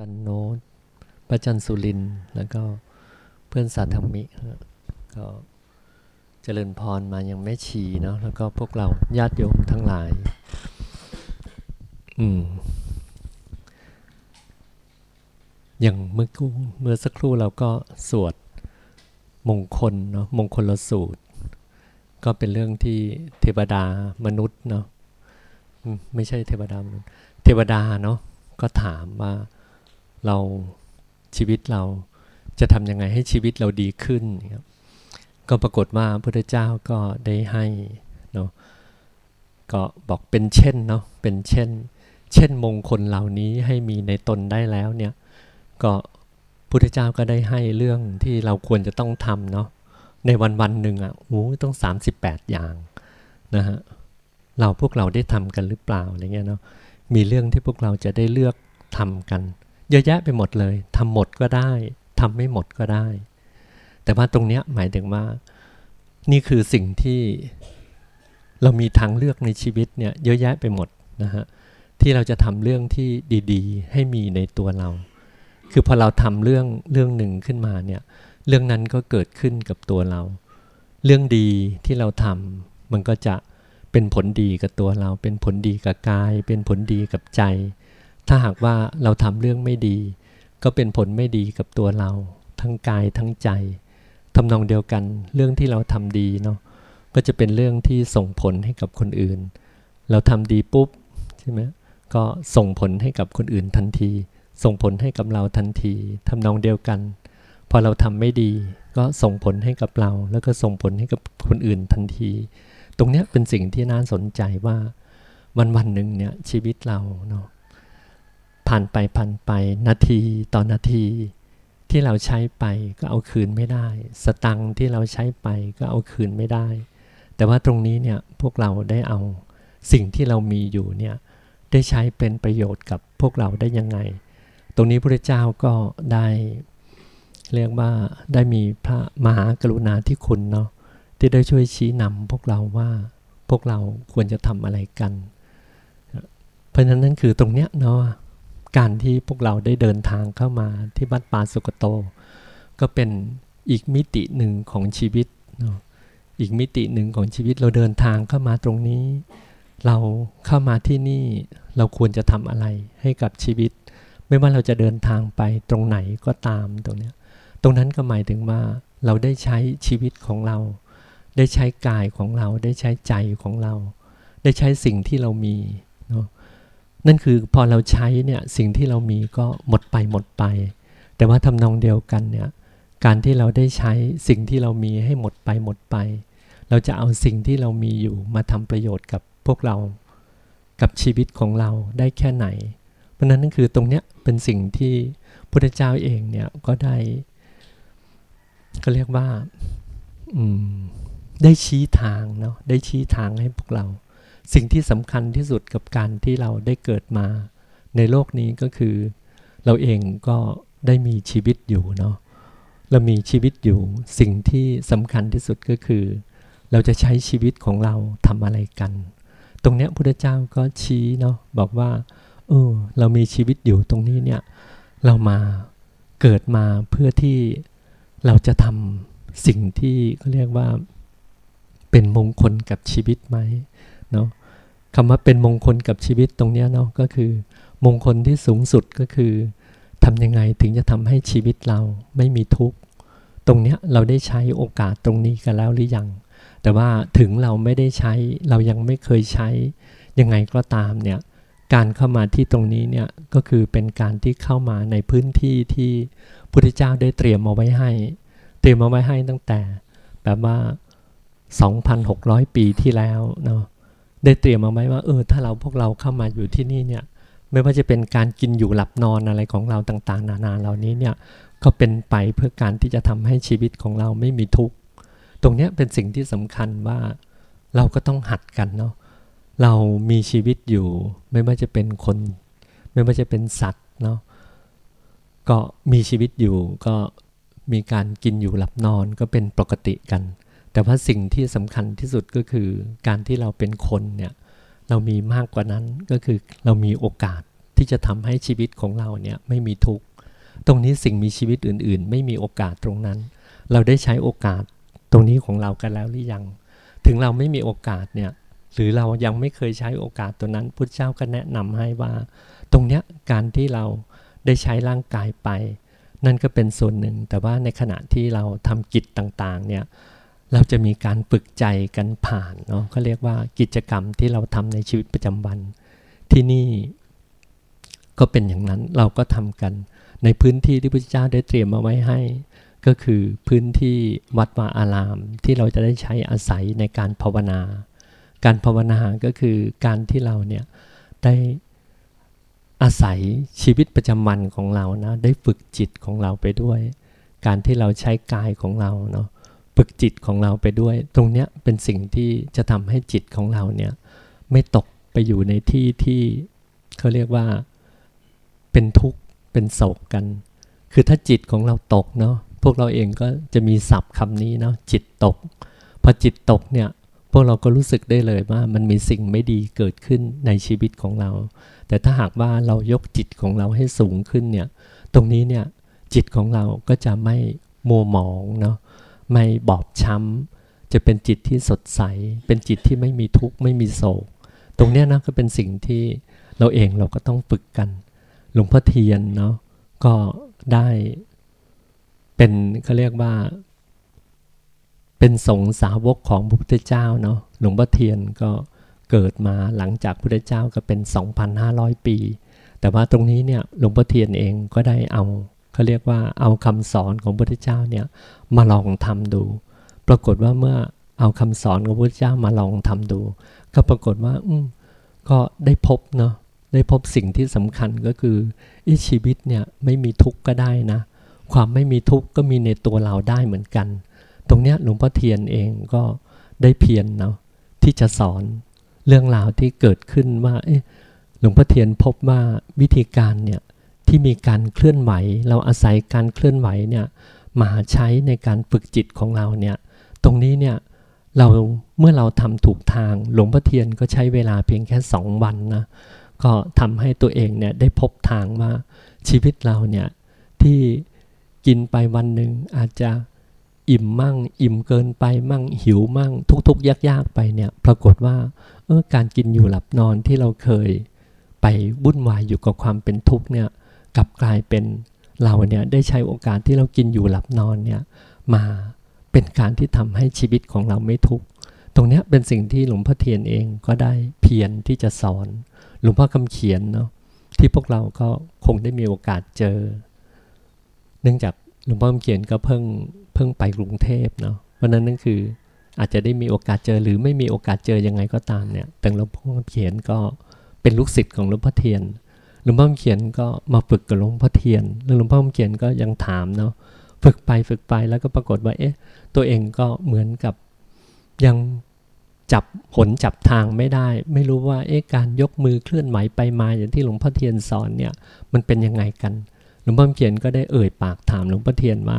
จันโนตพระจันสุริน แล้วก็เพื่อนสาธมิก็เจริญพรมายังแม่ชีเนาะแล้วก็พวกเราญาติโยมทั้งหลาย อืมอย่างเมื่อกู้เมื่อสักครู่เราก็สวดมงคลเนาะมงคลสูตร ก็เป็นเรื่องที่เทวดามนุษย์เนาะไม่ใช่เทวดามนุษย์เทวดาเนาะก็ถามว่า เราชีวิตเราจะทำยังไงให้ชีวิตเราดีขึ้นครับก็ปรากฏว่าพระพุทธเจ้าก็ได้ให้เนาะก็บอกเป็นเช่นเนาะเป็นเช่น เช่นมงคลเหล่านี้ให้มีในตนได้แล้วเนี่ยก็พุทธเจ้าก็ได้ให้เรื่องที่เราควรจะต้องทำเนาะในวันวันหนึ่งอะโอ้ต้อง 38 อย่างนะฮะเราพวกเราได้ทำกันหรือเปล่าอะไรเงี้ยเนาะมีเรื่องที่พวกเราจะได้เลือกทำกัน เยอะแยะไปหมดเลยทำหมดก็ได้ทำไม่หมดก็ได้ แต่ว่าตรงเนี้ยหมายถึงว่า นี่คือสิ่งที่เรามีทางเลือกในชีวิตเนี่ยเยอะแยะไปหมดนะฮะที่เราจะทำเรื่องที่ดี ๆ ให้มีในตัวเรา คือพอเราทำเรื่องเรื่องหนึ่งขึ้นมาเนี่ยเรื่องนั้นก็เกิดขึ้นกับตัวเรา เรื่องดีที่เราทำมันก็จะเป็นผลดีกับตัวเรา เป็นผลดีกับกาย เป็นผลดีกับใจ ถ้าหากว่าเราทำเรื่องไม่ดี ก็เป็นผลไม่ดีกับตัวเรา ทั้งกายทั้งใจทำนองเดียวกัน เรื่องที่เราทำดีเนาะก็จะเป็นเรื่องที่ส่งผลให้กับคนอื่น เราทำดีปุ๊บใช่ไหมก็ส่งผลให้กับคนอื่นทันที ส่งผลให้กับเราทันทีทำนองเดียวกัน พอเราทำไม่ดี ก็ส่งผลให้กับเรา แล้วก็ส่งผลให้กับคนอื่นทันที ตรงนี้เป็นสิ่งที่น่าสนใจว่าวันวันหนึ่งเนี่ยชีวิตเราเนาะ ผ่านไปผ่านไปนาทีต่อนาที ที่เราใช้ไปก็เอาคืนไม่ได้ สตังที่เราใช้ไปก็เอาคืนไม่ได้ แต่ว่าตรงนี้เนี่ยพวกเราได้เอาสิ่งที่เรามีอยู่เนี่ยได้ใช้เป็นประโยชน์กับพวกเราได้ยังไง ตรงนี้พระเจ้าก็ได้เรียกว่าได้มีพระมหากรุณาธิคุณเนาะที่ได้ช่วยชี้นำพวกเราว่าพวกเราควรจะทำอะไรกัน เพราะฉะนั้นนั่นคือตรงเนี้ยเนาะ การที่พวกเราได้เดินทางเข้ามาที่วัดป่าสุกโต ก็เป็นอีกมิติหนึ่งของชีวิตเนาะอีกมิติหนึ่งของชีวิตเราเดินทางเข้ามาตรงนี้ เราเข้ามาที่นี่เราควรจะทำอะไรให้กับชีวิต ไม่ว่าเราจะเดินทางไปตรงไหนก็ตามตรงเนี้ยตรงนั้นก็หมายถึงว่าเราได้ใช้ชีวิตของเรา ได้ใช้กายของเรา ได้ใช้ใจของเรา ได้ใช้สิ่งที่เรามีเนาะ นั่นคือพอเราใช้เนี่ยสิ่งที่เรามีก็หมดไปหมดไป แต่ว่าทำนองเดียวกันเนี่ยการที่เราได้ใช้สิ่งที่เรามีให้หมดไปหมดไป เราจะเอาสิ่งที่เรามีอยู่มาทำประโยชน์กับพวกเรา กับชีวิตของเราได้แค่ไหน เพราะนั้นนั่นคือตรงเนี้ยเป็นสิ่งที่พุทธเจ้าเองเนี่ยก็ได้ก็เรียกว่าได้ชี้ทางเนาะได้ชี้ทางให้พวกเรา สิ่งที่สำคัญที่สุดกับการที่เราได้เกิดมา ในโลกนี้ก็คือ เราเองก็ได้มีชีวิตอยู่เนาะเรามีชีวิตอยู่สิ่งที่สำคัญที่สุดก็คือ เราจะใช้ชีวิตของเราทำอะไรกัน ตรงเนี้ยพุทธเจ้าก็ชี้เนาะบอกว่าเออเรามีชีวิตอยู่ตรงนี้เนี่ยเรามาเกิดมาเพื่อที่เราจะทำสิ่งที่เขาเรียกว่าเป็นมงคลกับชีวิตไหม เนาะคำว่าเป็นมงคลกับชีวิตตรงนี้เนาะก็คือ มงคลที่สูงสุดก็คือทำยังไงถึงจะทำให้ชีวิตเราไม่มีทุกข์ตรงนี้เราได้ใช้โอกาสตรงนี้กันแล้วหรือยัง แต่ว่าถึงเราไม่ได้ใช้เรายังไม่เคยใช้ ยังไงก็ตามเนี่ยการเข้ามาที่ตรงนี้เนี่ยก็คือเป็นการที่เข้ามาในพื้นที่ที่พุทธเจ้าได้เตรียมมาไว้ให้ เตรียมมาไว้ให้ตั้งแต่แบบว่า 2,600 ปีที่แล้วเนาะ ได้เตรียมมาไว้ว่าเออถ้าเราพวกเราเข้ามาอยู่ที่นี่เนี่ยไม่ว่าจะเป็นการกินอยู่หลับนอนอะไรของเราต่างๆ นานาเหล่านี้เนี่ยก็เป็นไปเพื่อการที่จะทำให้ชีวิตของเราไม่มีทุกข์ตรงนี้เป็นสิ่งที่สำคัญว่าเราก็ต้องหัดกันเนาะเรามีชีวิตอยู่ ไม่ว่าจะเป็นคน ไม่ว่าจะเป็นสัตว์เนาะก็มีชีวิตอยู่ก็มีการกินอยู่หลับนอนก็เป็นปกติกัน แต่ว่าสิ่งที่สำคัญที่สุดก็คือการที่เราเป็นคนเนี่ยเรามีมากกว่านั้นก็คือเรามีโอกาสที่จะทำให้ชีวิตของเราเนี่ยไม่มีทุกข์ตรงนี้สิ่งมีชีวิตอื่น ๆ ไม่มีโอกาสตรงนั้น เราได้ใช้โอกาสตรงนี้ของเรากันแล้วหรือยัง ถึงเราไม่มีโอกาสเนี่ยหรือเรายังไม่เคยใช้โอกาสตัวนั้นพุทธเจ้าก็แนะนำให้ว่า ตรงเนี้ยการที่เราได้ใช้ร่างกายไป นั่นก็เป็นส่วนหนึ่ง แต่ว่าในขณะที่เราทำกิจต่างๆเนี่ย เราจะมีการฝึกใจกันผ่านเนาะก็เรียกว่ากิจกรรมที่เราทำในชีวิตประจำวัน ที่นี่ก็เป็นอย่างนั้นเราก็ทำกัน ในพื้นที่ที่พระเจ้าได้เตรียมมาไว้ให้ ก็คือพื้นที่วัดวาอาราม ที่เราจะได้ใช้อาศัยในการภาวนา การภาวนาก็คือการที่เราเนี่ยได้อาศัยชีวิตประจำวันของเรานะได้ฝึกจิตของเราไปด้วย การที่เราใช้กายของเราเนาะ ฝึกจิตของเราไปด้วย ตรงเนี้ยเป็นสิ่งที่จะทำให้จิตของเราเนี่ยไม่ตกไปอยู่ในที่ที่เขาเรียกว่าเป็นทุกข์เป็นโศกกัน คือถ้าจิตของเราตกเนาะพวกเราเองก็จะมีศัพท์คำนี้เนาะจิตตก พอจิตตกเนี่ยพวกเราก็รู้สึกได้เลยว่ามันมีสิ่งไม่ดีเกิดขึ้นในชีวิตของเรา แต่ถ้าหากว่าเรายกจิตของเราให้สูงขึ้นเนี่ย ตรงนี้เนี่ยจิตของเราก็จะไม่มัวหมองเนาะ ไม่บอบช้ำ จะเป็นจิตที่สดใส เป็นจิตที่ไม่มีทุกข์ไม่มีโศก ตรงนี้นะก็เป็นสิ่งที่เราเองเราก็ต้องฝึกกัน หลวงพ่อเทียนเนาะก็ได้เป็นเขาเรียกว่า เป็นสงสาวกของพระพุทธเจ้าเนาะหลวงพ่อเทียนก็เกิดมาหลังจากพระพุทธเจ้าก็เป็น 2,500 ปี แต่ว่าตรงนี้เนี่ยหลวงพ่อเทียนเองก็ได้เอา เขาเรียกว่าเอาคำสอนของพระพุทธเจ้าเนี่ยมาลองทำดู ปรากฏว่าเมื่อเอาคำสอนของพระพุทธเจ้ามาลองทำดู ก็ปรากฏว่า อืมก็ได้พบเนาะได้พบสิ่งที่สำคัญก็คือชีวิตเนี่ยไม่มีทุกข์ก็ได้นะ ความไม่มีทุกข์ก็มีในตัวเราได้เหมือนกัน ตรงเนี้ยหลวงพ่อเทียนเองก็ได้เพียรเนาะที่จะสอนเรื่องราวที่เกิดขึ้นว่าหลวงพ่อเทียนพบว่าวิธีการเนี่ย ที่มีการเคลื่อนไหว เราอาศัยการเคลื่อนไหวเนี่ยมาใช้ในการฝึกจิตของเราเนี่ย ตรงนี้เนี่ยเราเมื่อเราทำถูกทางหลวงพ่อเทียนก็ใช้เวลาเพียงแค่สองวันนะก็ทำให้ตัวเองเนี่ยได้พบทางว่าชีวิตเราเนี่ยที่กินไปวันหนึ่งอาจจะอิ่มมั่ง อิ่มเกินไปมั่งหิวมั่ง ทุกๆยากๆไปเนี่ยปรากฏว่าเออการกินอยู่หลับนอนที่เราเคยไปวุ่นวายอยู่กับความเป็นทุกข์เนี่ย กลับกลายเป็นเราเนี่ยได้ใช้โอกาสที่เรากินอยู่หลับนอนเนี่ยมาเป็นการที่ทำให้ชีวิตของเราไม่ทุกข์ตรงนี้เป็นสิ่งที่หลวงพ่อเทียนเองก็ได้เพียรที่จะสอน หลวงพ่อคำเขียนเนาะที่พวกเราก็คงได้มีโอกาสเจอ เนื่องจากหลวงพ่อคำเขียนก็เพิ่งเพิ่งไปกรุงเทพเนาะเพราะนั้นนั่นคืออาจจะได้มีโอกาสเจอหรือไม่มีโอกาสเจอยังไงก็ตามเนี่ยแต่หลวงพ่อคำเขียนก็เป็นลูกศิษย์ของหลวงพ่อเทียน หลวงพ่อเขียนก็มาฝึกกับหลวงพ่อเทียนแล้วหลวงพ่อเขียนก็ยังถามเนาะฝึกไปฝึกไปแล้วก็ปรากฏว่าเอ๊ะตัวเองก็เหมือนกับยังจับผลจับทางไม่ได้ ไม่รู้ว่าเอ๊ะการยกมือเคลื่อนไหวไปมาอย่างที่หลวงพ่อเทียนสอนเนี่ยมันเป็นยังไงกันหลวงพ่อเขียนก็ได้เอ่ยปากถามหลวงพ่อเทียนว่า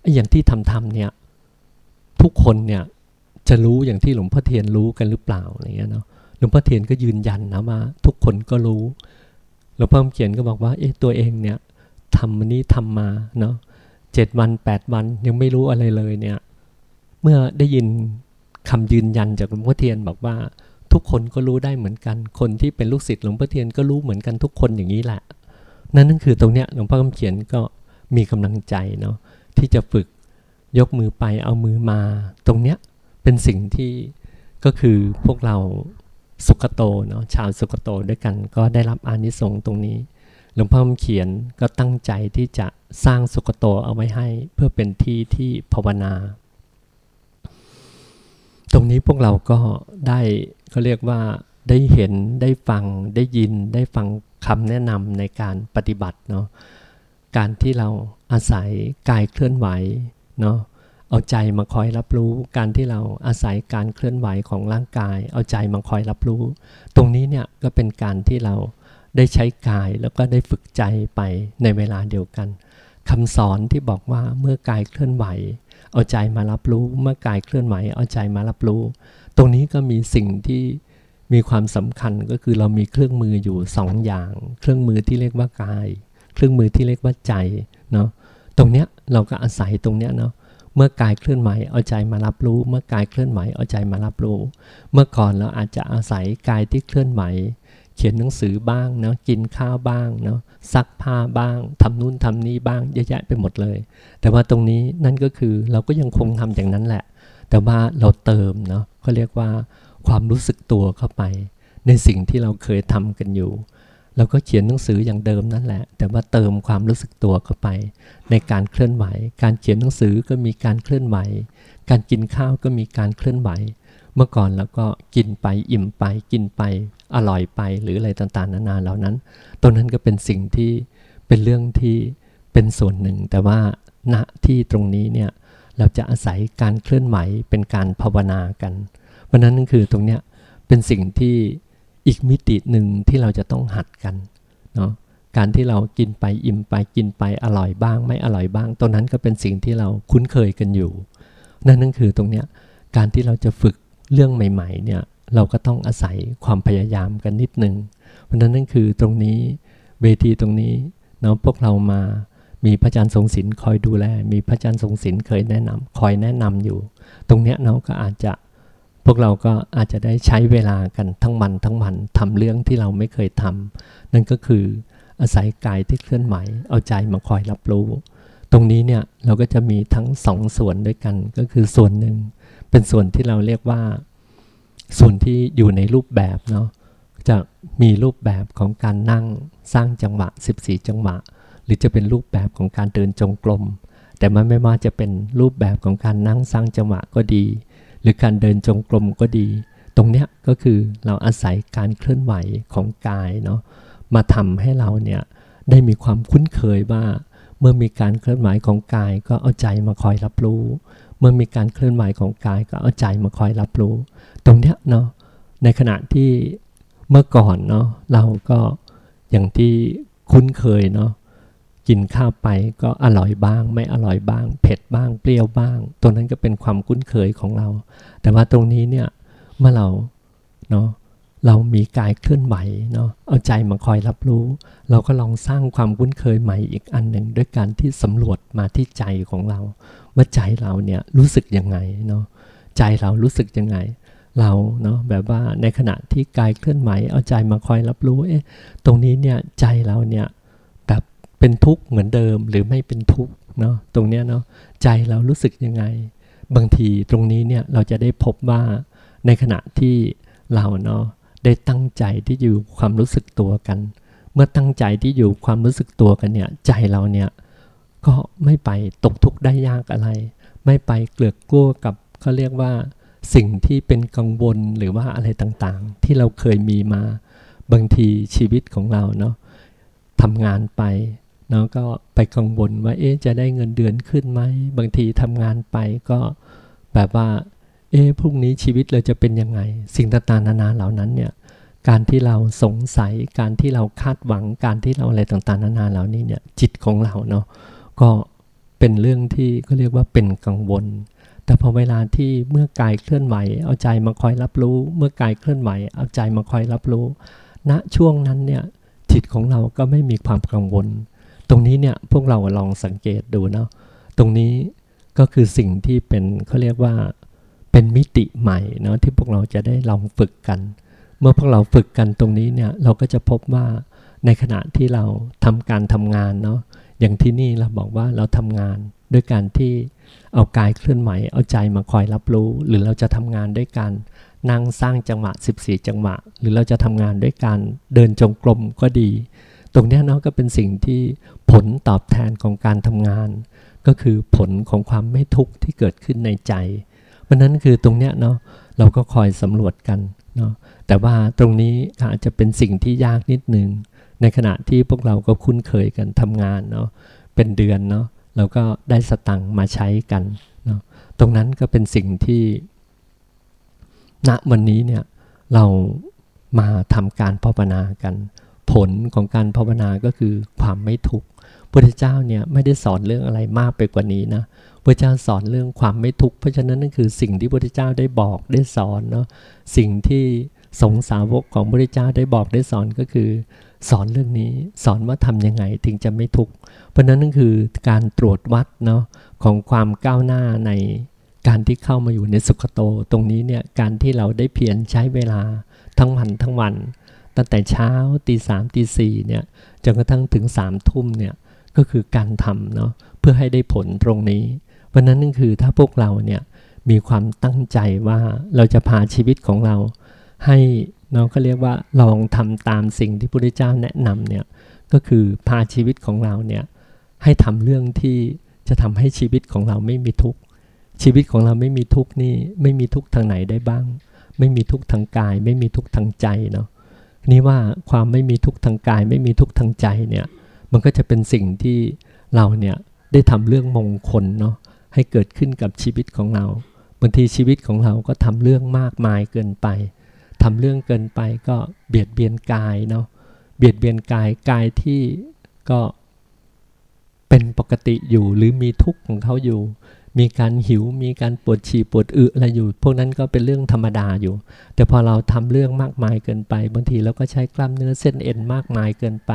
ไอ้อย่างที่ทำทำเนี่ยทุกคนเนี่ยจะรู้อย่างที่หลวงพ่อเทียนรู้กันหรือเปล่าอะไรเงี้ยเนาะหลวงพ่อเทียนก็ยืนยันนะว่าทุกคนก็รู้ หลวงพ่อเขียนก็บอกว่า เอ๊ะตัวเองเนี่ยทำมันนี้ทำมาเนาะเจ็ดวันแปดวันยังไม่รู้อะไรเลยเนี่ย เมื่อได้ยินคำยืนยันจากหลวงพ่อเทียนบอกว่าทุกคนก็รู้ได้เหมือนกัน คนที่เป็นลูกศิษย์หลวงพ่อเทียนก็รู้เหมือนกันทุกคนอย่างนี้แหละ นั่นนั่นคือตรงเนี้ยหลวงพ่อคำเขียนก็มีกำลังใจเนาะที่จะฝึกยกมือไปเอามือมา ตรงเนี้ยเป็นสิ่งที่ก็คือพวกเรา สุกโตเนาะชาวสุกโตด้วยกันก็ได้รับอานิสงส์ตรงนี้ หลวงพ่อเขียนก็ตั้งใจที่จะสร้างสุกโตเอาไว้ให้เพื่อเป็นที่ที่ภาวนา ตรงนี้พวกเราก็ได้เขาเรียกว่าได้เห็นได้ฟังได้ยินได้ฟังคำแนะนำในการปฏิบัติเนาะการที่เราอาศัยกายเคลื่อนไหวเนาะ เอาใจมาคอยรับรู้ การที่เราอาศัยการเคลื่อนไหวของร่างกาย เอาใจมาคอยรับรู้ ตรงนี้เนี่ยก็เป็นการที่เราได้ใช้กายแล้วก็ได้ฝึกใจไปในเวลาเดียวกันคำสอนที่บอกว่าเมื่อกายเคลื่อนไหว เอาใจมารับรู้ เมื่อกายเคลื่อนไหว เอาใจมารับรู้ ตรงนี้ก็มีสิ่งที่มีความสำคัญก็คือเรามีเครื่องมืออยู่สองอย่าง เครื่องมือที่เรียกว่ากาย เครื่องมือที่เรียกว่าใจเนาะตรงเนี้ยเราก็อาศัยตรงเนี้ยเนาะ เมื่อกายเคลื่อนไหวเอาใจมารับรู้ เมื่อกายเคลื่อนไหวเอาใจมารับรู้ เมื่อก่อนเราอาจจะอาศัยกายที่เคลื่อนไหว เขียนหนังสือบ้างเนาะกินข้าวบ้างเนาะซักผ้าบ้างทำนู่นทำนี่บ้างเยอะแยะไปหมดเลย แต่ว่าตรงนี้นั่นก็คือเราก็ยังคงทำอย่างนั้นแหละ แต่ว่าเราเติมเนาะเขาเรียกว่าความรู้สึกตัวเข้าไป ในสิ่งที่เราเคยทำกันอยู่ เราก็เขียนหนังสืออย่างเดิมนั่นแหละ แต่ว่าเติมความรู้สึกตัวเข้าไป ในการเคลื่อนไหว การเขียนหนังสือก็มีการเคลื่อนไหว การกินข้าวก็มีการเคลื่อนไหว เมื่อก่อนเราก็กินไปอิ่มไปกินไปอร่อยไปหรืออะไรต่างๆนานาเหล่านั้น ตรงนั้นก็เป็นสิ่งที่เป็นเรื่องที่เป็นส่วนหนึ่ง แต่ว่าณที่ตรงนี้เนี่ยเราจะอาศัยการเคลื่อนไหวเป็นการภาวนากัน เพราะนั้นนั่นคือตรงเนี้ยเป็นสิ่งที่ อีกมิติหนึ่งที่เราจะต้องหัดกันเนาะการที่เรากินไปอิ่มไปกินไปอร่อยบ้าง ไม่อร่อยบ้างตรงนั้นก็เป็นสิ่งที่เราคุ้นเคยกันอยู่ นั่นนั่นคือตรงเนี้ยการที่เราจะฝึกเรื่องใหม่ๆเนี่ยเราก็ต้องอาศัยความพยายามกันนิดนึงเพราะนั้นนั่นคือตรงนี้เวทีตรงนี้เนาะพวกเรามามีพระอาจารย์ทรงศิลป์คอยดูแล มีพระอาจารย์ทรงศิลป์เคยแนะนำคอยแนะนำอยู่ ตรงเนี้ยเนาะก็อาจจะ พวกเราก็อาจจะได้ใช้เวลากันทั้งวันทั้งวันทำเรื่องที่เราไม่เคยทำนั่นก็คืออาศัยกายที่เคลื่อนไหว เอาใจมาคอยรับรู้ ตรงนี้เนี่ยเราก็จะมีทั้งสองส่วนด้วยกันก็คือส่วนหนึ่ง เป็นส่วนที่เราเรียกว่า ส่วนที่อยู่ในรูปแบบเนาะจะมีรูปแบบของการนั่งสร้างจังหวะ 14 จังหวะ หรือจะเป็นรูปแบบของการเดินจงกรมแต่มันไม่ว่าจะเป็นรูปแบบของการนั่งสร้างจังหวะก็ดี หรือการเดินจงกรมก็ดี ตรงเนี้ยก็คือเราอาศัยการเคลื่อนไหวของกายเนาะมาทำให้เราเนี่ยได้มีความคุ้นเคยว่า เมื่อมีการเคลื่อนไหวของกายก็เอาใจมาคอยรับรู้ เมื่อมีการเคลื่อนไหวของกายก็เอาใจมาคอยรับรู้ ตรงเนี้ยเนาะในขณะที่เมื่อก่อนเนาะเราก็อย่างที่คุ้นเคยเนาะ กินข้าวไปก็อร่อยบ้าง ไม่อร่อยบ้าง เผ็ดบ้างเปรี้ยวบ้างตรงนั้นก็เป็นความคุ้นเคยของเรา แต่ว่าตรงนี้เนี่ยเมื่อเราเนาะเรามีกายเคลื่อนไหวเนาะเอาใจมาคอยรับรู้ เราก็ลองสร้างความคุ้นเคยใหม่อีกอันหนึ่งด้วยการที่สำรวจมาที่ใจของเรา ว่าใจเราเนี่ยรู้สึกยังไงเนาะใจเรารู้สึกยังไง เราเนาะแบบว่าในขณะที่กายเคลื่อนไหวเอาใจมาคอยรับรู้เอ๊ะตรงนี้เนี่ยใจเราเนี่ย เป็นทุกข์เหมือนเดิมหรือไม่เป็นทุกข์เนาะตรงเนี้ยเนาะใจเรารู้สึกยังไง บางทีตรงนี้เนี่ยเราจะได้พบว่าในขณะที่เราเนาะได้ตั้งใจที่อยู่ความรู้สึกตัวกัน เมื่อตั้งใจที่อยู่ความรู้สึกตัวกันเนี่ยใจเราเนี่ยก็ไม่ไปตกทุกข์ได้ยากอะไร ไม่ไปเกลือกกลัวกับเขาเรียกว่าสิ่งที่เป็นกังวลหรือว่าอะไรต่างๆ ที่เราเคยมีมาบางทีชีวิตของเราเนาะทำงานไป เนาะก็ไปกังวลว่าเอ๊ะจะได้เงินเดือนขึ้นไหมบางทีทำงานไปก็แบบว่าเอ๊ะพรุ่งนี้ชีวิตเราจะเป็นยังไง สิ่งต่างๆนานาเหล่านั้นเนี่ยการที่เราสงสัยการที่เราคาดหวังการที่เราอะไรต่างๆนานาเหล่านี้เนี่ยจิตของเราเนาะก็เป็นเรื่องที่เขาเรียกว่าเป็นกังวล แต่พอเวลาที่เมื่อกายเคลื่อนไหว เอาใจมาคอยรับรู้ เมื่อกายเคลื่อนไหว เอาใจมาคอยรับรู้ณช่วงนั้นเนี่ยจิตของเราก็ไม่มีความกังวล ตรงนี้เนี่ยพวกเราลองสังเกตดูเนาะตรงนี้ก็คือสิ่งที่เป็นเขาเรียกว่าเป็นมิติใหม่เนาะที่พวกเราจะได้ลองฝึกกัน เมื่อพวกเราฝึกกันตรงนี้เนี่ยเราก็จะพบว่าในขณะที่เราทำการทำงานเนาะอย่างที่นี่เราบอกว่าเราทำงานด้วยการที่เอากายเคลื่อนไหวเอาใจมาคอยรับรู้ หรือเราจะทำงานด้วยการนั่งสร้างจังหวะ 14 จังหวะ หรือเราจะทำงานด้วยการเดินจงกรมก็ดี ตรงนี้เนาะก็เป็นสิ่งที่ผลตอบแทนของการทำงาน ก็คือผลของความไม่ทุกข์ที่เกิดขึ้นในใจ เพราะนั้นคือตรงเนี้ยเนาะเราก็คอยสำรวจกันเนาะแต่ว่าตรงนี้อาจจะเป็นสิ่งที่ยากนิดนึง ในขณะที่พวกเราก็คุ้นเคยกันทำงานเนาะเป็นเดือนเนาะเราก็ได้สตังค์มาใช้กันเนาะตรงนั้นก็เป็นสิ่งที่ณวันนี้เนี่ยเรามาทำการภาวนากัน ผลของการภาวนาก็คือความไม่ทุกข์พระเจ้าเนี่ยไม่ได้สอนเรื่องอะไรมากไปกว่านี้นะพระเจ้าสอนเรื่องความไม่ทุกข์เพราะฉะนั้นนั่นคือสิ่งที่พระเจ้าได้บอกได้สอนเนาะสิ่งที่สงสาวกของพระเจ้าได้บอกได้สอนก็คือ สอนเรื่องนี้สอนว่าทำยังไงถึงจะไม่ทุกข์เพราะนั้นนั่นคือการตรวจวัดเนาะของความก้าวหน้าในการที่เข้ามาอยู่ในสุขโต ตรงนี้เนี่ยการที่เราได้เพียรใช้เวลาทั้งวันทั้งวัน ตั้งแต่เช้าตีสามตีสี่เนี่ยจนกระทั่งถึงสามทุ่มเนี่ยก็คือการทำเนาะเพื่อให้ได้ผลตรงนี้เพราะนั้นนั่นคือถ้าพวกเราเนี่ยมีความตั้งใจว่าเราจะพาชีวิตของเราให้เนาะก็เรียกว่าลองทำตามสิ่งที่พระพุทธเจ้าแนะนำเนี่ยก็คือพาชีวิตของเราเนี่ยให้ทำเรื่องที่จะทำให้ชีวิตของเราไม่มีทุกข์ชีวิตของเราไม่มีทุกข์นี่ไม่มีทุกข์ทางไหนได้บ้าง ไม่มีทุกข์ทางกาย ไม่มีทุกข์ทางใจเนาะ นี่ว่าความไม่มีทุกข์ทางกาย ไม่มีทุกข์ทางใจเนี่ยมันก็จะเป็นสิ่งที่เราเนี่ยได้ทำเรื่องมงคลเนาะให้เกิดขึ้นกับชีวิตของเราบางทีชีวิตของเราก็ทำเรื่องมากมายเกินไปทำเรื่องเกินไปก็เบียดเบียนกายเนาะเบียดเบียนกายกายที่ก็เป็นปกติอยู่หรือมีทุกข์ของเขาอยู่ มีการหิว มีการปวดฉี่ปวดอึอะไรอยู่ พวกนั้นก็เป็นเรื่องธรรมดาอยู่ แต่พอเราทำเรื่องมากมายเกินไป บางทีเราก็ใช้กล้ามเนื้อเส้นเอ็นมากมายเกินไป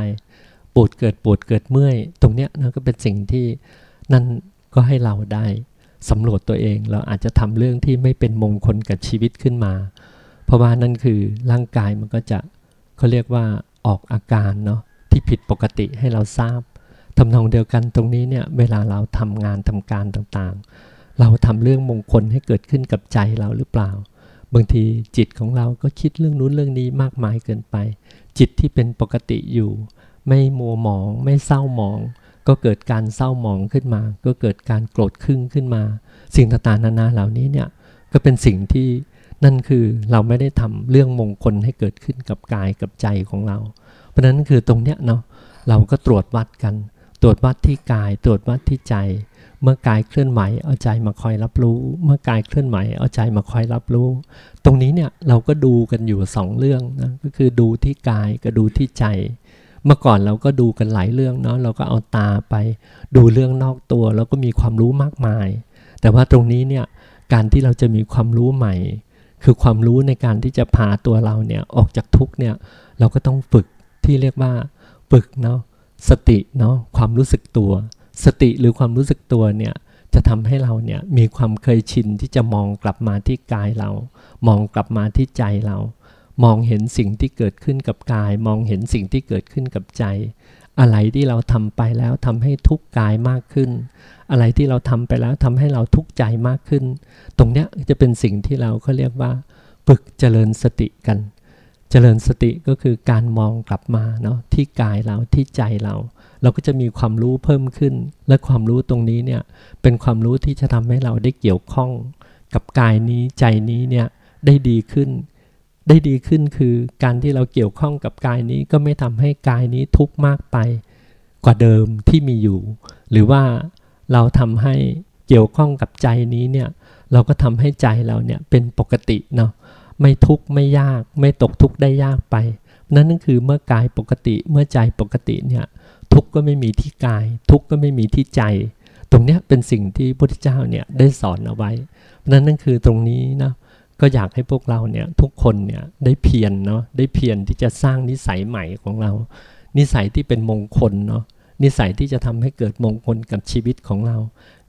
ปวดเกิดปวดเกิดเมื่อย ตรงเนี้ยนะก็เป็นสิ่งที่นั่นก็ให้เราได้สำรวจตัวเอง เราอาจจะทำเรื่องที่ไม่เป็นมงคลกับชีวิตขึ้นมา เพราะว่านั่นคือร่างกายมันก็จะเขาเรียกว่าออกอาการเนาะที่ผิดปกติให้เราทราบ ทำนองเดียวกันตรงนี้เนี่ยเวลาเราทำงานทำการต่างๆ เราทำเรื่องมงคลให้เกิดขึ้นกับใจเราหรือเปล่า บางทีจิตของเราก็คิดเรื่องนู้นเรื่องนี้มากมายเกินไป จิตที่เป็นปกติอยู่ ไม่มัวหมอง ไม่เศร้าหมอง ก็เกิดการเศร้าหมองขึ้นมา ก็เกิดการโกรธขึ้นขึ้นมา สิ่งต่างๆนานาเหล่านี้เนี่ยก็เป็นสิ่งที่นั่นคือเราไม่ได้ทำเรื่องมงคลให้เกิดขึ้นกับกายกับใจของเรา เพราะนั้นคือตรงเนี้ยเนาะเราก็ตรวจวัดกัน ตรวจวัดที่กาย ตรวจวัดที่ใจ เมื่อกายเคลื่อนไหวเอาใจมาคอยรับรู้ เมื่อกายเคลื่อนไหวเอาใจมาคอยรับรู้ ตรงนี้เนี่ยเราก็ดูกันอยู่สองเรื่องนะก็คือดูที่กายกับดูที่ใจ เมื่อก่อนเราก็ดูกันหลายเรื่องเนาะเราก็เอาตาไป ดูเรื่องนอกตัวแล้วก็มีความรู้มากมาย แต่ว่าตรงนี้เนี่ยการที่เราจะมีความรู้ใหม่ คือความรู้ในการที่จะพาตัวเราเนี่ยออกจากทุกเนี่ยเราก็ต้องฝึกที่เรียกว่าฝึกเนาะ สติเนาะความรู้สึกตัว สติหรือความรู้สึกตัวเนี่ยจะทำให้เราเนี่ยมีความเคยชินที่จะมองกลับมาที่กายเรา มองกลับมาที่ใจเรา มองเห็นสิ่งที่เกิดขึ้นกับกาย มองเห็นสิ่งที่เกิดขึ้นกับใจ อะไรที่เราทำไปแล้วทำให้ทุกข์กายมากขึ้น อะไรที่เราทำไปแล้วทำให้เราทุกข์ใจมากขึ้น ตรงเนี้ยจะเป็นสิ่งที่เราเขาเรียกว่า ฝึกเจริญสติกัน เจริญสติก็คือการมองกลับมาเนาะที่กายเราที่ใจเรา เราก็จะมีความรู้เพิ่มขึ้น และความรู้ตรงนี้เนี่ยเป็นความรู้ที่จะทำให้เราได้เกี่ยวข้อง กับกายนี้ใจนี้เนี่ยได้ดีขึ้น ได้ดีขึ้นคือการที่เราเกี่ยวข้องกับกายนี้ก็ไม่ทำให้กายนี้ทุกข์มากไป กว่าเดิมที่มีอยู่ หรือว่าเราทำให้เกี่ยวข้องกับใจนี้เนี่ยเราก็ทำให้ใจเราเนี่ยเป็นปกติเนาะ ไม่ทุกข์ไม่ยาก ไม่ตกทุกข์ได้ยากไป นั่นนั่นคือเมื่อกายปกติเมื่อใจปกติเนี่ยทุกข์ก็ไม่มีที่กาย ทุกข์ก็ไม่มีที่ใจ ตรงนี้เป็นสิ่งที่พระพุทธเจ้าเนี่ยได้สอนเอาไว้ นั่นนั่นคือตรงนี้นะก็อยากให้พวกเราเนี่ยทุกคนเนี่ยได้เพียรเนาะได้เพียรที่จะสร้างนิสัยใหม่ของเรา นิสัยที่เป็นมงคลเนาะนิสัยที่จะทำให้เกิดมงคลกับชีวิตของเรา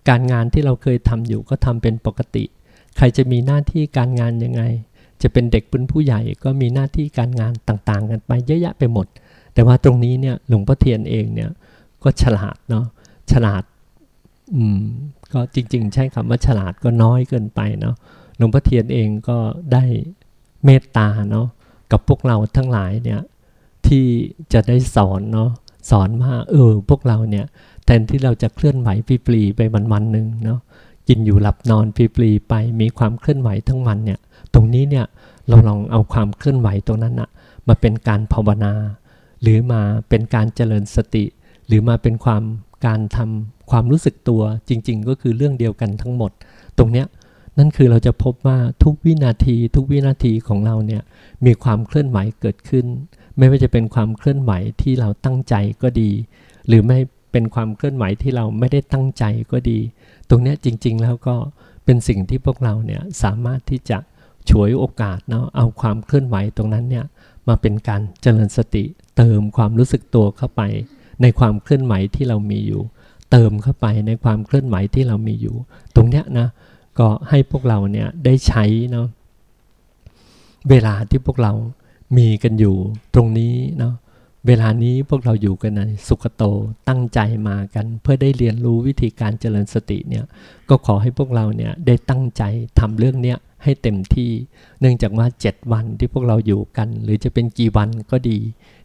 การงานที่เราเคยทำอยู่ก็ทำเป็นปกติ ใครจะมีหน้าที่การงานยังไง จะเป็นเด็กเป็นผู้ใหญ่ก็มีหน้าที่การงานต่างๆ กันไปเยอะแยะไปหมด แต่ว่าตรงนี้เนี่ยหลวงพ่อเทียนเองเนี่ยก็ฉลาดเนาะฉลาดอืมก็จริง ๆ ใช้คำว่าฉลาดก็น้อยเกินไปเนาะหลวงพ่อเทียนเองก็ได้เมตตาเนาะกับพวกเราทั้งหลายเนี่ยที่จะได้สอนเนาะสอนว่าเออพวกเราเนี่ยแทนที่เราจะเคลื่อนไหวปลีๆไปวันๆหนึ่งเนาะกินอยู่หลับนอนปลีๆไปมีความเคลื่อนไหวทั้งวันเนี่ย ตรงนี้เนี่ยเราลองเอาความเคลื่อนไหวตรงนั้นอะมาเป็นการภาวนา หรือมาเป็นการเจริญสติ หรือมาเป็นความการทำความรู้สึกตัวจริง ๆ ก็คือเรื่องเดียวกันทั้งหมด ตรงเนี้ยนั่นคือเราจะพบว่าทุกวินาที ทุกวินาทีของเราเนี่ยมีความเคลื่อนไหวเกิดขึ้น ไม่ว่าจะเป็นความเคลื่อนไหวที่เราตั้งใจก็ดี หรือไม่เป็นความเคลื่อนไหวที่เราไม่ได้ตั้งใจก็ดี ตรงนี้จริง ๆ แล้วก็เป็นสิ่งที่พวกเราเนี่ยสามารถที่จะ ฉวยโอกาสเนาะเอาความเคลื่อนไหวตรงนั้นเนี่ยมาเป็นการเจริญสติ เติมความรู้สึกตัวเข้าไป ในความเคลื่อนไหวที่เรามีอยู่ เติมเข้าไปในความเคลื่อนไหวที่เรามีอยู่ ตรงเนี้ยนะก็ให้พวกเราเนี่ยได้ใช้เนาะเวลาที่พวกเรามีกันอยู่ตรงนี้เนาะเวลานี้พวกเราอยู่กันในสุขโตตั้งใจมากัน เพื่อได้เรียนรู้วิธีการเจริญสติเนี่ยก็ขอให้พวกเราเนี่ยได้ตั้งใจทำเรื่องเนี้ย ให้เต็มที่ เนื่องจากว่าเจ็ดวันที่พวกเราอยู่กัน หรือจะเป็นกี่วันก็ดี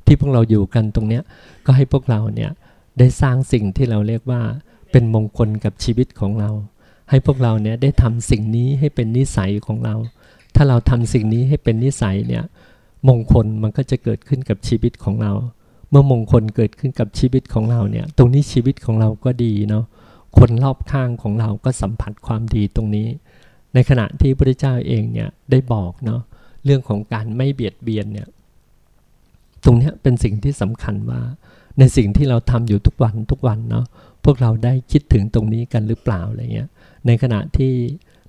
ที่พวกเราอยู่กันตรงเนี้ยก็ให้พวกเราเนี่ยได้สร้างสิ่งที่เราเรียกว่าเป็นมงคลกับชีวิตของเรา ให้พวกเราเนี่ยได้ทำสิ่งนี้ให้เป็นนิสัยของเรา ถ้าเราทำสิ่งนี้ให้เป็นนิสัยเนี่ยมงคลมันก็จะเกิดขึ้นกับชีวิตของเรา เมื่อมงคลเกิดขึ้นกับชีวิตของเราเนี่ยตรงนี้ชีวิตของเราก็ดีเนาะคนรอบข้างของเราก็สัมผัสความดีตรงนี้ ในขณะที่พระเจ้าเองเนี่ยได้บอกเนาะเรื่องของการไม่เบียดเบียนเนี่ยตรงนี้เป็นสิ่งที่สำคัญว่า ในสิ่งที่เราทำอยู่ทุกวันทุกวันเนาะพวกเราได้คิดถึงตรงนี้กันหรือเปล่าอะไรเงี้ยในขณะที่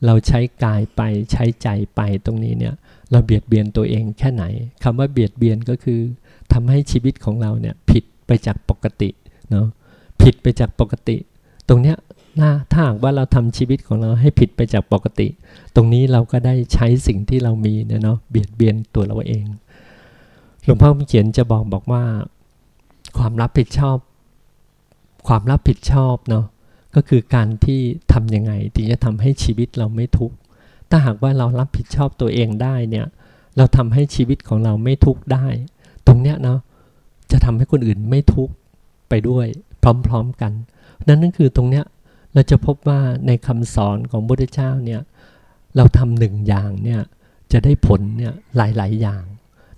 เราใช้กายไปใช้ใจไปตรงนี้เนี่ยเราเบียดเบียนตัวเองแค่ไหนคำว่าเบียดเบียนก็คือทำให้ชีวิตของเราเนี่ยผิดไปจากปกติเนาะผิดไปจากปกติ ตรงเนี้ย ถ้าหากว่าเราทำชีวิตของเราให้ผิดไปจากปกติ ตรงนี้เราก็ได้ใช้สิ่งที่เรามีเนาะเบียดเบียนตัวเราเอง หลวงพ่อเขียนจะบอกบอกว่า ความรับผิดชอบ ความรับผิดชอบเนาะก็คือการที่ทํำยังไงถึงจะทำให้ชีวิตเราไม่ทุกข์ถ้าหากว่าเรารับผิดชอบตัวเองได้เนี่ยเราทำให้ชีวิตของเราไม่ทุกข์ได้ ตรงเนี้ยเนาะจะทำให้คนอื่นไม่ทุกข์ไปด้วย พร้อมๆกัน นั่นนั่นคือตรงเนี้ย เราจะพบว่าในคำสอนของพระพุทธเจ้าเนี่ยเราทำหนึ่งอย่างเนี่ยจะได้ผลเนี่ยหลายๆอย่าง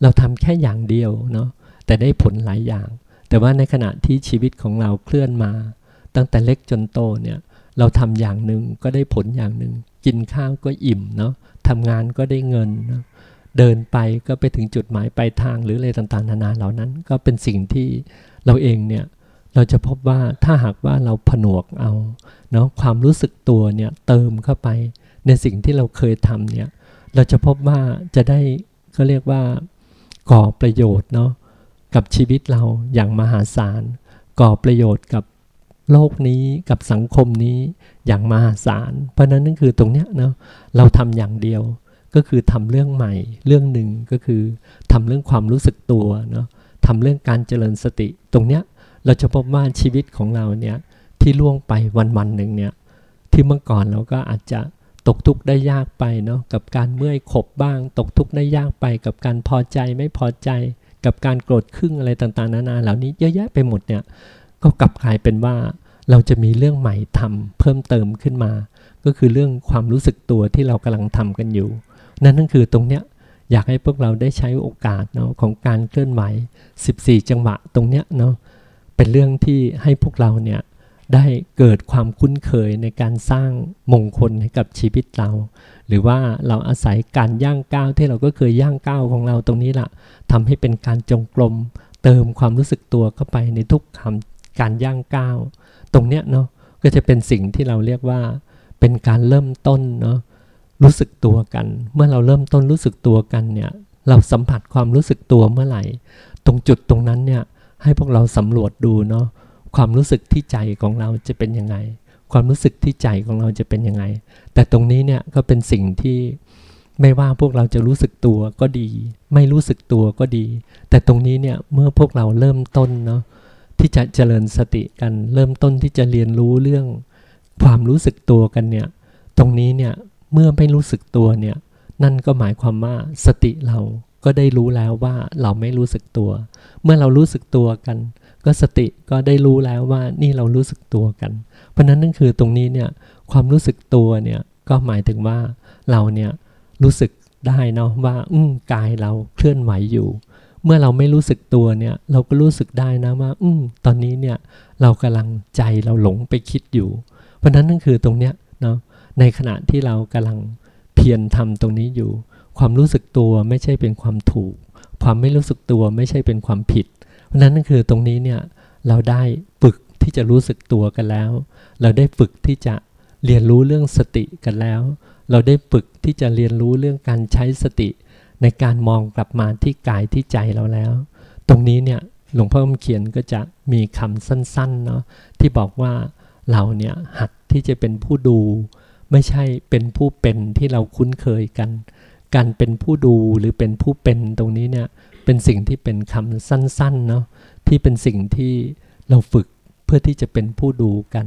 เราทำแค่อย่างเดียวเนาะแต่ได้ผลหลายอย่าง แต่ว่าในขณะที่ชีวิตของเราเคลื่อนมา ตั้งแต่เล็กจนโตเนี่ยเราทำอย่างหนึ่งก็ได้ผลอย่างหนึ่งกินข้าวก็อิ่มเนาะทำงานก็ได้เงินเนาะเดินไปก็ไปถึงจุดหมายปลายทางหรืออะไรต่างๆ นานาเหล่านั้น ก็เป็นสิ่งที่เราเองเนี่ย เราจะพบว่าถ้าหากว่าเราผนวกเอาเนาะความรู้สึกตัวเนี่ยเติมเข้าไปในสิ่งที่เราเคยทำเนี่ยเราจะพบว่าจะได้ก็เรียกว่าก่อประโยชน์เนาะกับชีวิตเราอย่างมหาศาล ก่อประโยชน์กับโลกนี้กับสังคมนี้อย่างมหาศาล เพราะนั้นนั่นคือตรงเนี้ยเนาะเราทำอย่างเดียวก็คือทำเรื่องใหม่เรื่องหนึ่งก็คือทำเรื่องความรู้สึกตัวเนาะทำเรื่องการเจริญสติตรงเนี้ย เราจะพบว่าชีวิตของเราเนี่ยที่ล่วงไปวันวันหนึ่งเนี่ยที่เมื่อก่อนเราก็อาจจะตกทุกข์ได้ยากไปเนาะกับการเมื่อยขบบ้าง ตกทุกข์ได้ยากไป กับการพอใจไม่พอใจ กับการโกรธครึ่งอะไรต่างๆนานาเหล่านี้เยอะแยะไปหมดเนี่ยก็กลับกลายเป็นว่าเราจะมีเรื่องใหม่ทำเพิ่มเติมขึ้นมา ก็คือเรื่องความรู้สึกตัวที่เรากำลังทำกันอยู่ นั่นนั่นคือตรงเนี้ยอยากให้พวกเราได้ใช้โอกาสเนาะของการเคลื่อนไหว 14 จังหวะตรงเนี้ยเนาะ เป็นเรื่องที่ให้พวกเราเนี่ยได้เกิดความคุ้นเคยในการสร้างมงคลให้กับชีวิตเรา หรือว่าเราอาศัยการย่างก้าวที่เราก็เคยย่างก้าวของเราตรงนี้ละทำให้เป็นการจงกรมเติมความรู้สึกตัวเข้าไปในทุกคำการย่างก้าวตรงเนี้ยเนาะก็จะเป็นสิ่งที่เราเรียกว่า เป็นการเริ่มต้นเนาะรู้สึกตัวกัน เมื่อเราเริ่มต้นรู้สึกตัวกันเนี่ยเราสัมผัสความรู้สึกตัวเมื่อไหร่ ตรงจุดตรงนั้นเนี่ย ให้พวกเราสำรวจดูเนาะความรู้สึกที่ใจของเราจะเป็นยังไง ความรู้สึกที่ใจของเราจะเป็นยังไง แต่ตรงนี้เนี่ยก็เป็นสิ่งที่ไม่ว่าพวกเราจะรู้สึกตัวก็ดี ไม่รู้สึกตัวก็ดี แต่ตรงนี้เนี่ยเมื่อพวกเราเริ่มต้นเนาะที่จะเจริญสติกัน เริ่มต้นที่จะเรียนรู้เรื่อง ความรู้สึกตัวกันเนี่ยตรงนี้เนี่ยเมื่อไม่รู้สึกตัวเนี่ยนั่นก็หมายความว่าสติเรา ก็ได้รู้แล้วว่าเราไม่รู้สึกตัว เมื่อเรารู้สึกตัวกัน ก็สติก็ได้รู้แล้วว่านี่เรารู้สึกตัวกัน เพราะนั้นนั่นคือตรงนี้เนี่ยความรู้สึกตัวเนี่ยก็หมายถึงว่าเราเนี่ยรู้สึกได้เนาะว่าอืมกายเราเคลื่อนไหวอยู่ เมื่อเราไม่รู้สึกตัวเนี่ยเราก็รู้สึกได้นะว่าอืมตอนนี้เนี่ยเรากำลังใจเราหลงไปคิดอยู่ เพราะนั้นนั่นคือตรงเนี้ยเนาะในขณะที่เรากำลังเพียรทำตรงนี้อยู่ ความรู้สึกตัวไม่ใช่เป็นความถูก ความไม่รู้สึกตัวไม่ใช่เป็นความผิด เพราะนั้นนั่นคือตรงนี้เนี่ยเราได้ฝึกที่จะรู้สึกตัวกันแล้ว เราได้ฝึกที่จะเรียนรู้เรื่องสติกันแล้ว เราได้ฝึกที่จะเรียนรู้เรื่องการใช้สติ ในการมองกลับมาที่กายที่ใจเราแล้ว ตรงนี้เนี่ยหลวงพ่อคำเขียนก็จะมีคำสั้นๆเนาะที่บอกว่าเราเนี่ยหัดที่จะเป็นผู้ดู ไม่ใช่เป็นผู้เป็นที่เราคุ้นเคยกัน การเป็นผู้ดูหรือเป็นผู้เป็นตรงนี้เนี่ยเป็นสิ่งที่เป็นคำสั้นๆเนาะที่เป็นสิ่งที่เราฝึกเพื่อที่จะเป็นผู้ดูกัน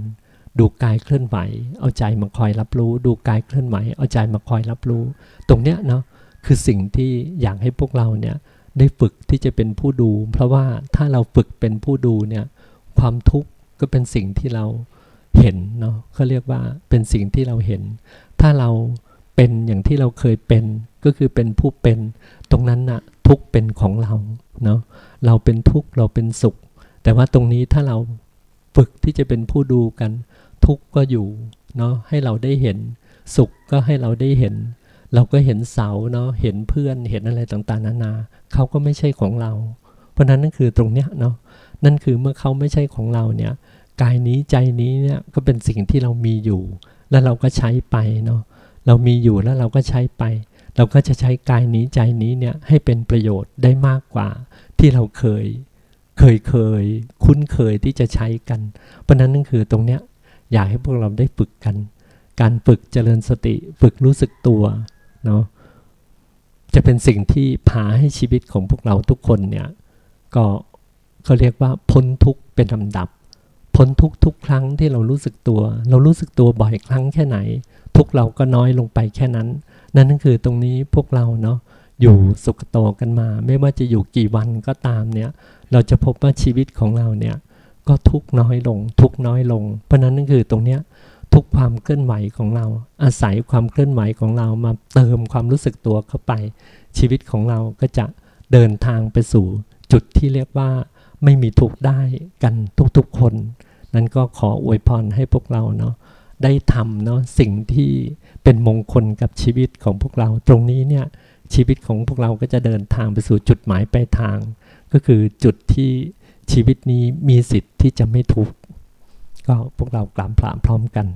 ดูกายเคลื่อนไหว เอาใจมาคอยรับรู้ ดูกายเคลื่อนไหว เอาใจมาคอยรับรู้ ตรงเนี้ยเนาะคือสิ่งที่อยากให้พวกเราเนี่ยได้ฝึกที่จะเป็นผู้ดู เพราะว่าถ้าเราฝึกเป็นผู้ดูเนี่ยความทุกข์ก็เป็นสิ่งที่เราเห็นเนาะเขาเรียกว่าเป็นสิ่งที่เราเห็น ถ้าเรา เป็นอย่างที่เราเคยเป็น ก็คือเป็นผู้เป็น ตรงนั้นนะ่ะทุกเป็นของเราเนาะเราเป็นทุกเราเป็นสุข แต่ว่าตรงนี้ถ้าเราฝึกที่จะเป็นผู้ดูกัน ทุกก็อยู่เนาะให้เราได้เห็น สุขก็ให้เราได้เห็น เราก็เห็นเสาเนาะเห็นเพื่อนเห็นอะไรต่างๆนานาเขาก็ไม่ใช่ของเรา เพราะนั้นนั่นคือตรงเนี้ยเนาะนั่นคือเมื่อเขาไม่ใช่ของเราเนี่ยกายนี้ใจนี้เนี่ยก็เป็นสิ่งที่เรามีอยู่ แล้วเราก็ใช้ไปเนาะ เรามีอยู่แล้วเราก็ใช้ไป เราก็จะใช้กายนี้ใจนี้เนี่ยให้เป็นประโยชน์ได้มากกว่าที่เราเคย เคยเคย คุ้นเคยที่จะใช้กัน เพราะนั้นนั่นคือตรงเนี้ยอยากให้พวกเราได้ฝึกกัน การฝึกเจริญสติฝึกรู้สึกตัวเนาะจะเป็นสิ่งที่พาให้ชีวิตของพวกเราทุกคนเนี่ยก็เขาเรียกว่าพ้นทุกข์เป็นลำดับ พ้นทุกทุกครั้งที่เรารู้สึกตัว เรารู้สึกตัวบ่อยครั้งแค่ไหน ทุกเราก็น้อยลงไปแค่นั้น นั่นก็คือตรงนี้พวกเราเนาะอยู่สุขโตกันมา ไม่ว่าจะอยู่กี่วันก็ตามเนี่ย เราจะพบว่าชีวิตของเราเนี่ยก็ทุกน้อยลง ทุกน้อยลง เพราะนั้นนั่นคือตรงเนี้ยทุกความเคลื่อนไหวของเรา อาศัยความเคลื่อนไหวของเรามาเติมความรู้สึกตัวเข้าไป ชีวิตของเราก็จะเดินทางไปสู่จุดที่เรียกว่าไม่มีทุกได้กันทุกๆคน นั้นก็ขออวยพรให้พวกเราเนาะ ได้ทำเนาะสิ่งที่เป็นมงคลกับชีวิตของพวกเรา ตรงนี้เนี่ยชีวิตของพวกเราก็จะเดินทางไปสู่จุดหมายปลายทาง ก็คือจุดที่ชีวิตนี้มีสิทธิ์ที่จะไม่ทุกข์ก็พวกเรากล่าวพร้อมกัน